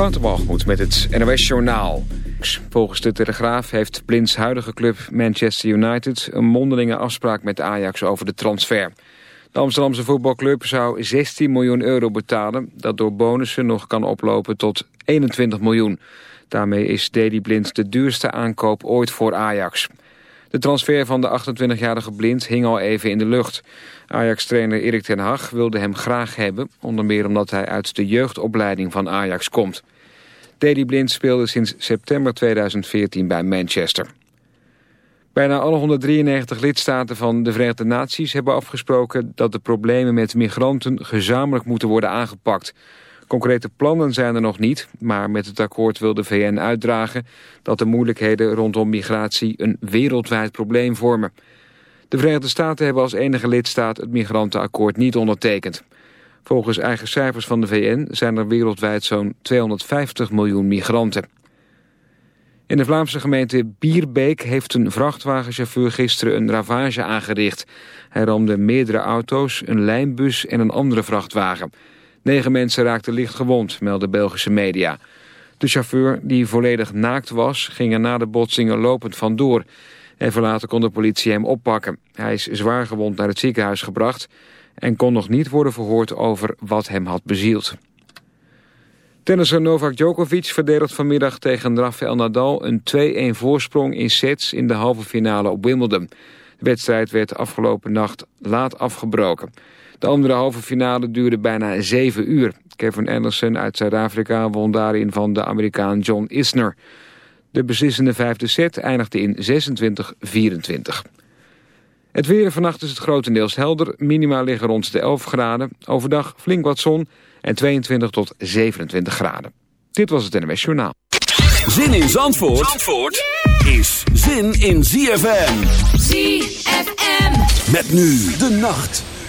Waterbalgemoed met het NOS Journaal. Volgens de Telegraaf heeft Blinds huidige club Manchester United... een mondelinge afspraak met Ajax over de transfer. De Amsterdamse voetbalclub zou 16 miljoen euro betalen... dat door bonussen nog kan oplopen tot 21 miljoen. Daarmee is Dedy Blind de duurste aankoop ooit voor Ajax. De transfer van de 28-jarige Blind hing al even in de lucht. Ajax-trainer Erik ten Hag wilde hem graag hebben... onder meer omdat hij uit de jeugdopleiding van Ajax komt. Dedy Blind speelde sinds september 2014 bij Manchester. Bijna alle 193 lidstaten van de Verenigde Naties hebben afgesproken... dat de problemen met migranten gezamenlijk moeten worden aangepakt... Concrete plannen zijn er nog niet, maar met het akkoord wil de VN uitdragen dat de moeilijkheden rondom migratie een wereldwijd probleem vormen. De Verenigde Staten hebben als enige lidstaat het migrantenakkoord niet ondertekend. Volgens eigen cijfers van de VN zijn er wereldwijd zo'n 250 miljoen migranten. In de Vlaamse gemeente Bierbeek heeft een vrachtwagenchauffeur gisteren een ravage aangericht. Hij ramde meerdere auto's, een lijnbus en een andere vrachtwagen. Negen mensen raakten licht gewond, melden Belgische media. De chauffeur, die volledig naakt was, ging er na de botsingen lopend vandoor. Even later kon de politie hem oppakken. Hij is zwaar gewond naar het ziekenhuis gebracht... en kon nog niet worden verhoord over wat hem had bezield. Tennisser Novak Djokovic verdedigt vanmiddag tegen Rafael Nadal... een 2-1 voorsprong in sets in de halve finale op Wimbledon. De wedstrijd werd afgelopen nacht laat afgebroken... De andere halve finale duurde bijna zeven uur. Kevin Anderson uit Zuid-Afrika won daarin van de Amerikaan John Isner. De beslissende vijfde set eindigde in 26-24. Het weer vannacht is het grotendeels helder. Minima liggen rond de 11 graden. Overdag flink wat zon en 22 tot 27 graden. Dit was het NMS Journaal. Zin in Zandvoort, Zandvoort is zin in ZFM. ZFM. Met nu de nacht.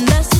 understand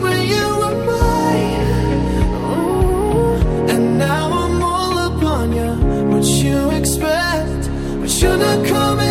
should've come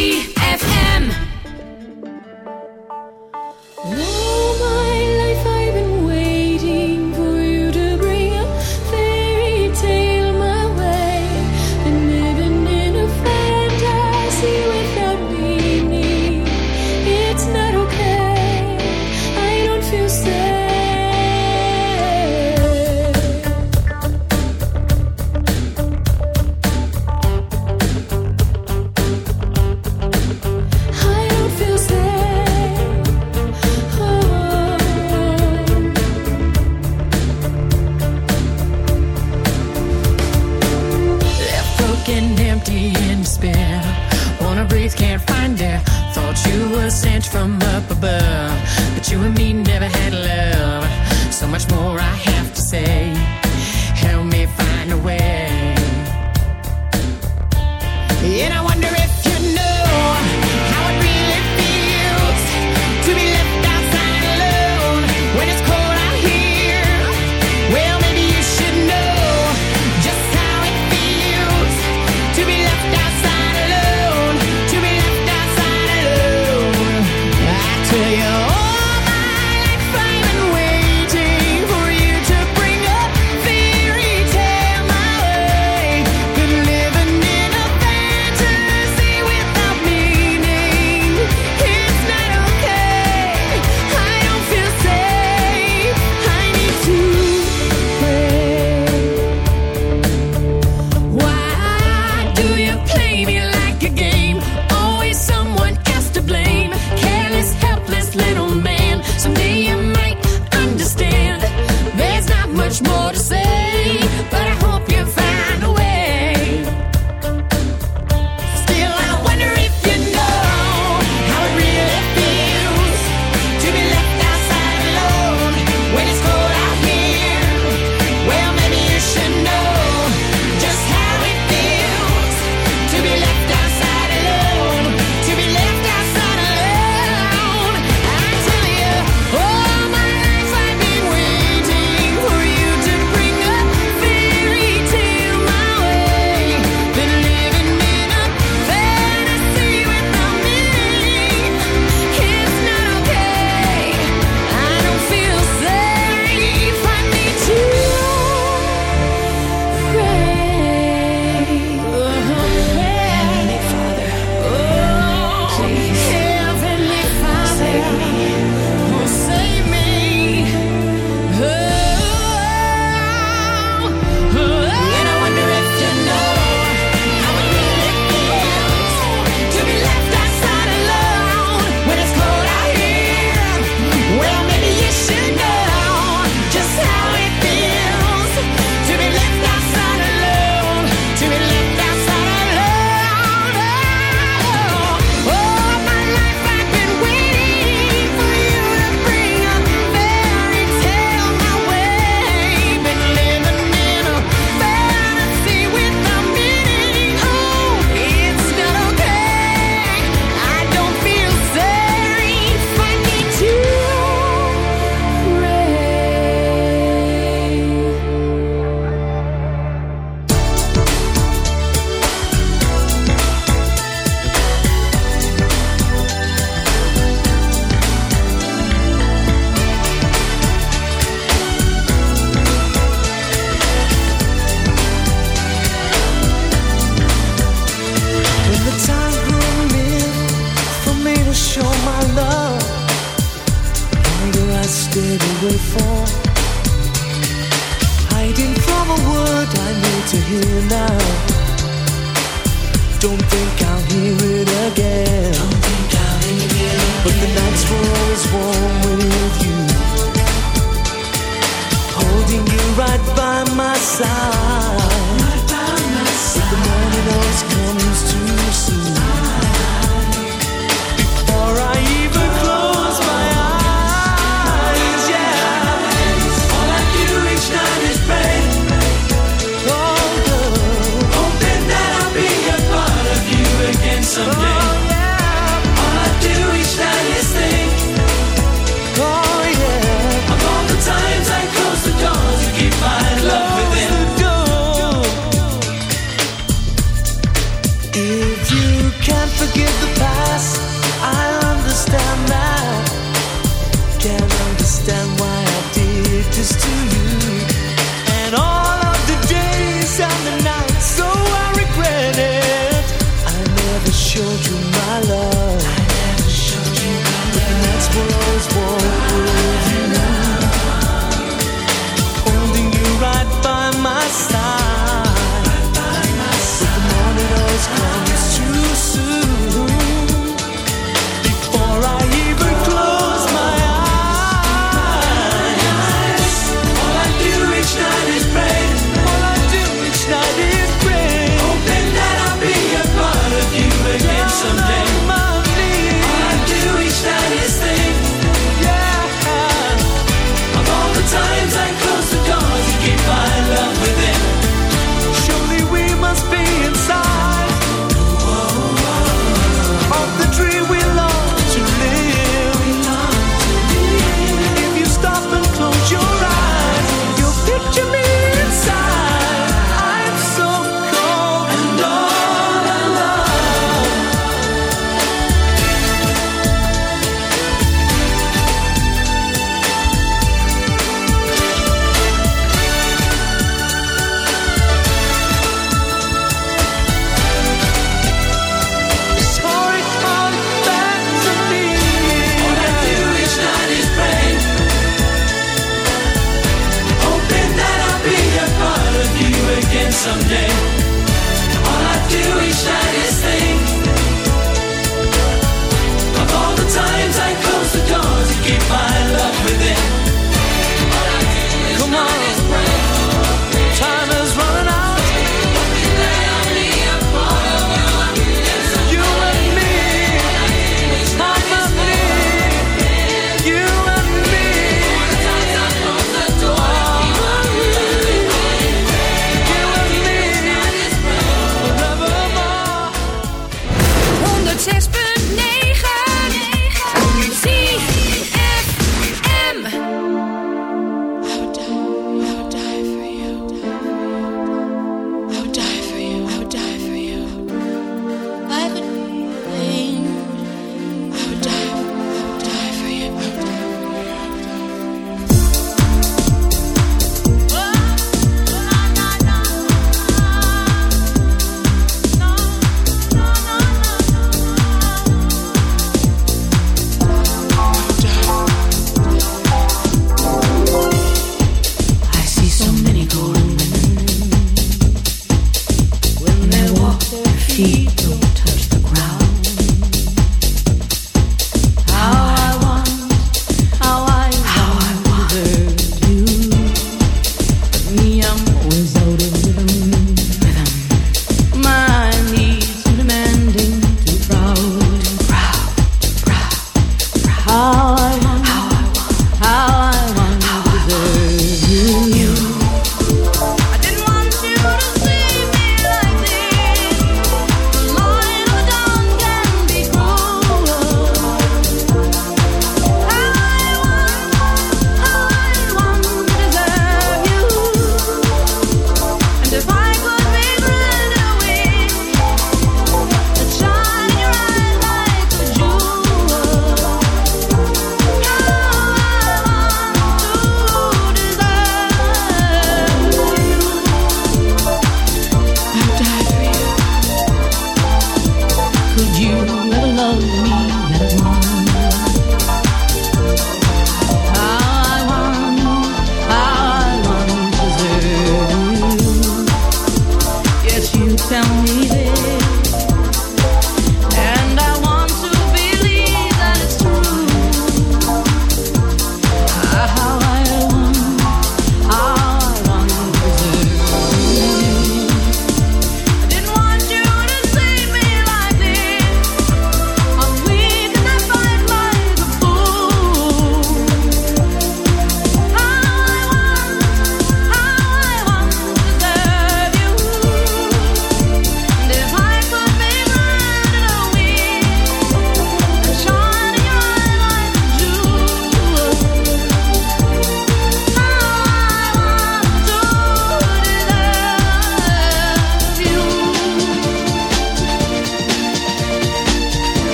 stayed away for. Hiding from a word I need to hear now. Don't think I'll hear it again. Don't think I'll hear it again. But the nights were always warm with you. Holding you right by my side. Right. The morning always comes too soon. Before I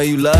know you love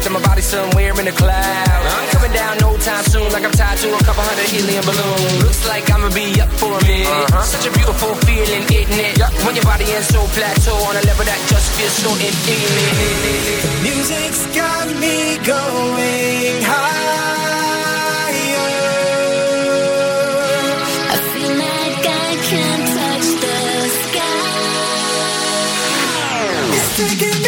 rest of my body somewhere in the clouds. I'm coming down no time soon, like I'm tied to a couple hundred helium balloons. Looks like I'ma be up for a minute. Uh-huh. Such a beautiful feeling, isn't it? Yep. When your body is so plateau on a level that just feels so infinite. Music's got me going higher. I feel like I can touch the sky. It's taking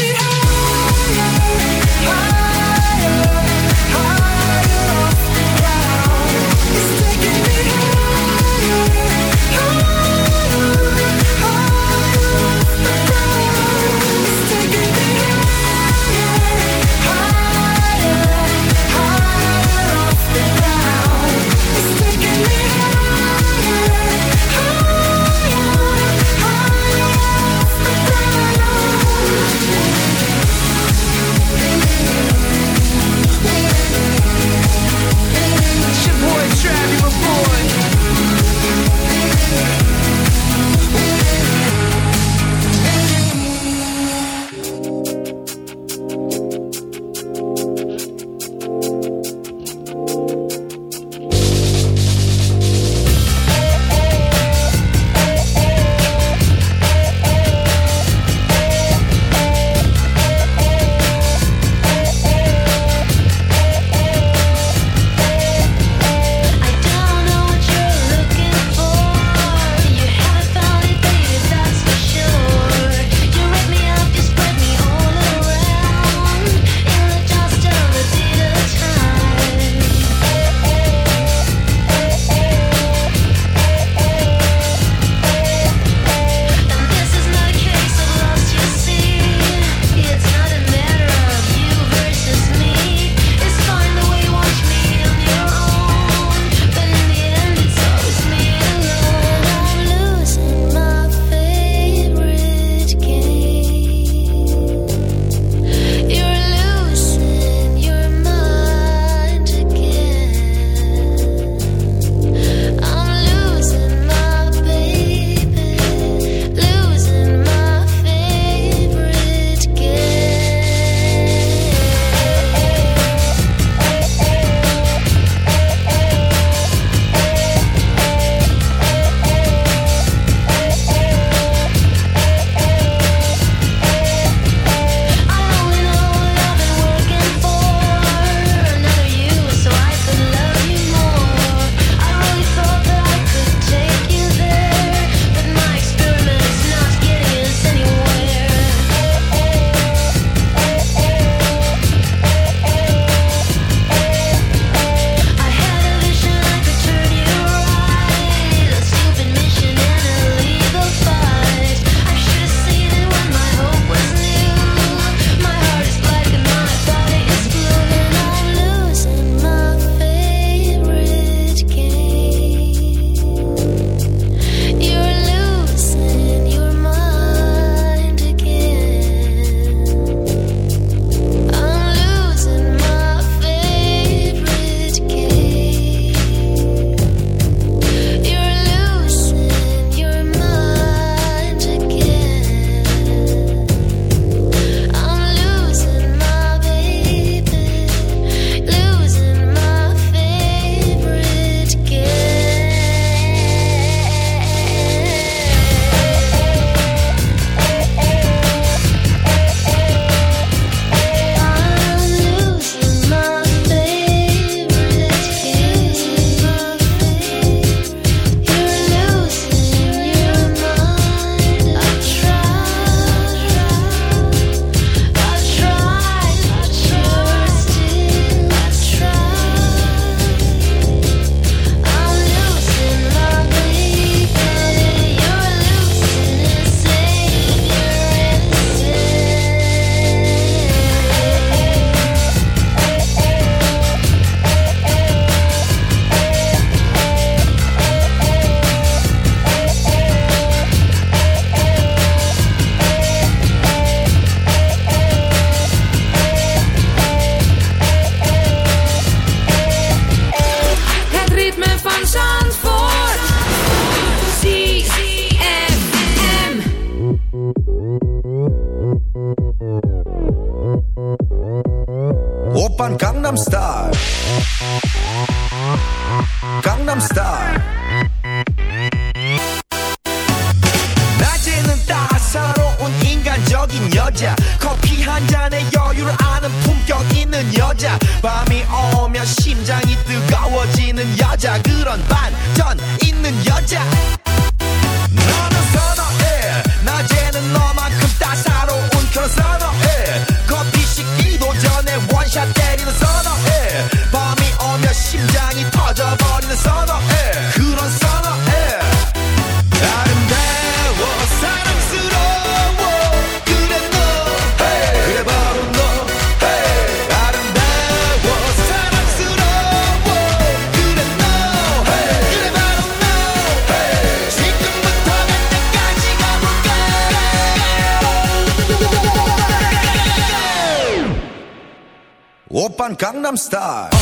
I'm star.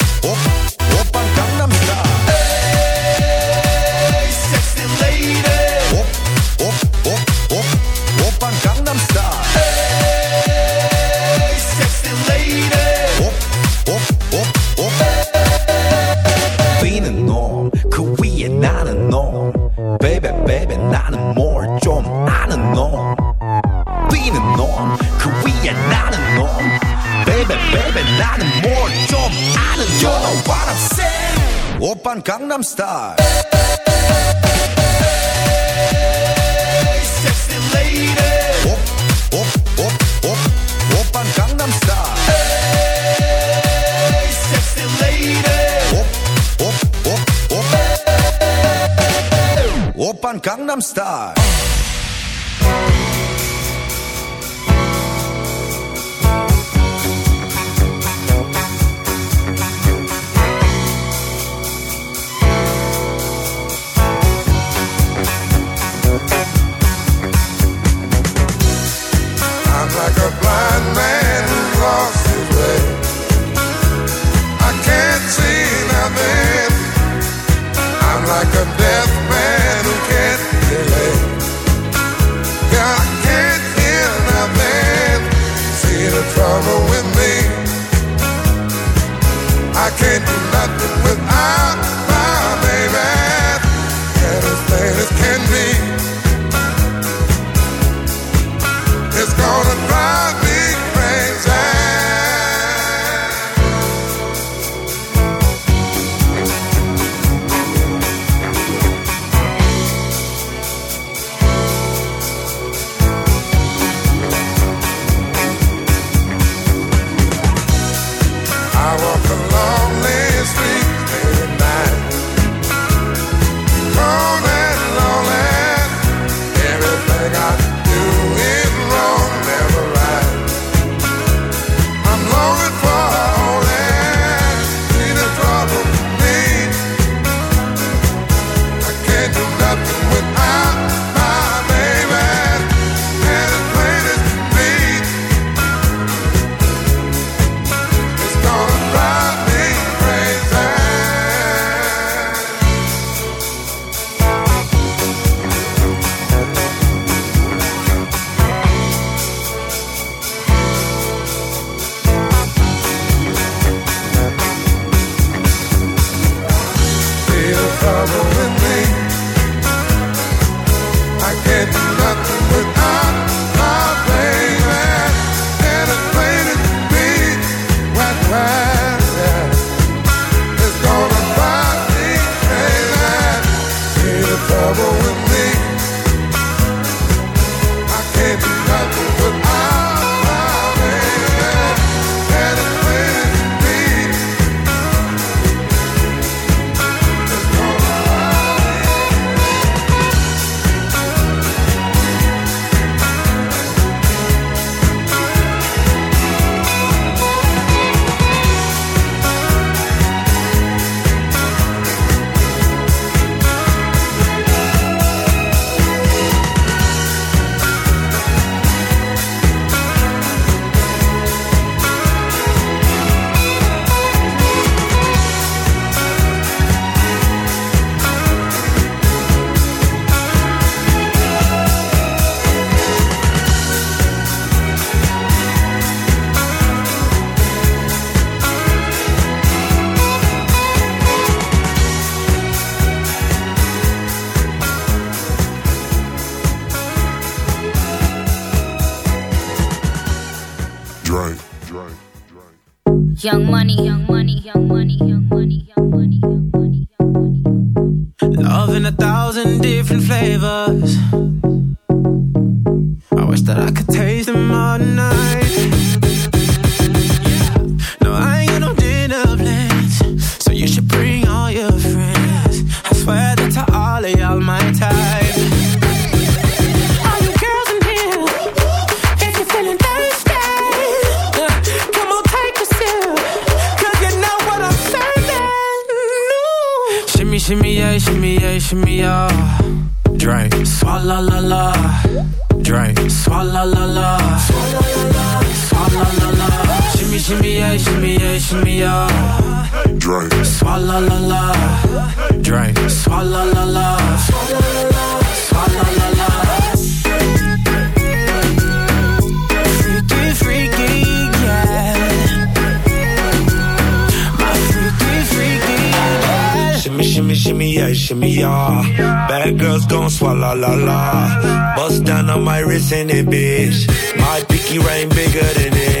star. Hey. Op, op, op, op, op Gangnam Star. Hey. Op, op, op, op. Op Gangnam Star. gonna You rain bigger than it.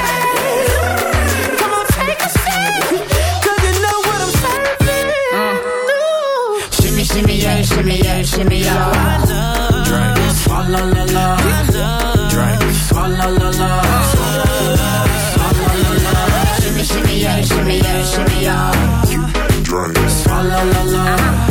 Shimmy, shimmy, yeah, shimmy, yeah, shimmy, yeah. Drink, swalla la la. Drink, swalla la la. La la. Shimmy, shimmy, yeah, shimmy, yeah, shimmy, yeah. Drink. La la. Drink,